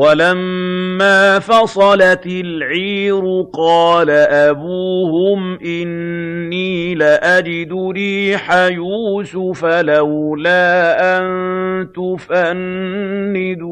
وَلَمَّا فَصَلَتِ الْعِيرُ قَالَ أَبُوهُمْ إِنِّي لَأَجِدُ رِيحَ يُوسُفَ ۖ لَوْلَا أَن تُفَنِّدُونِ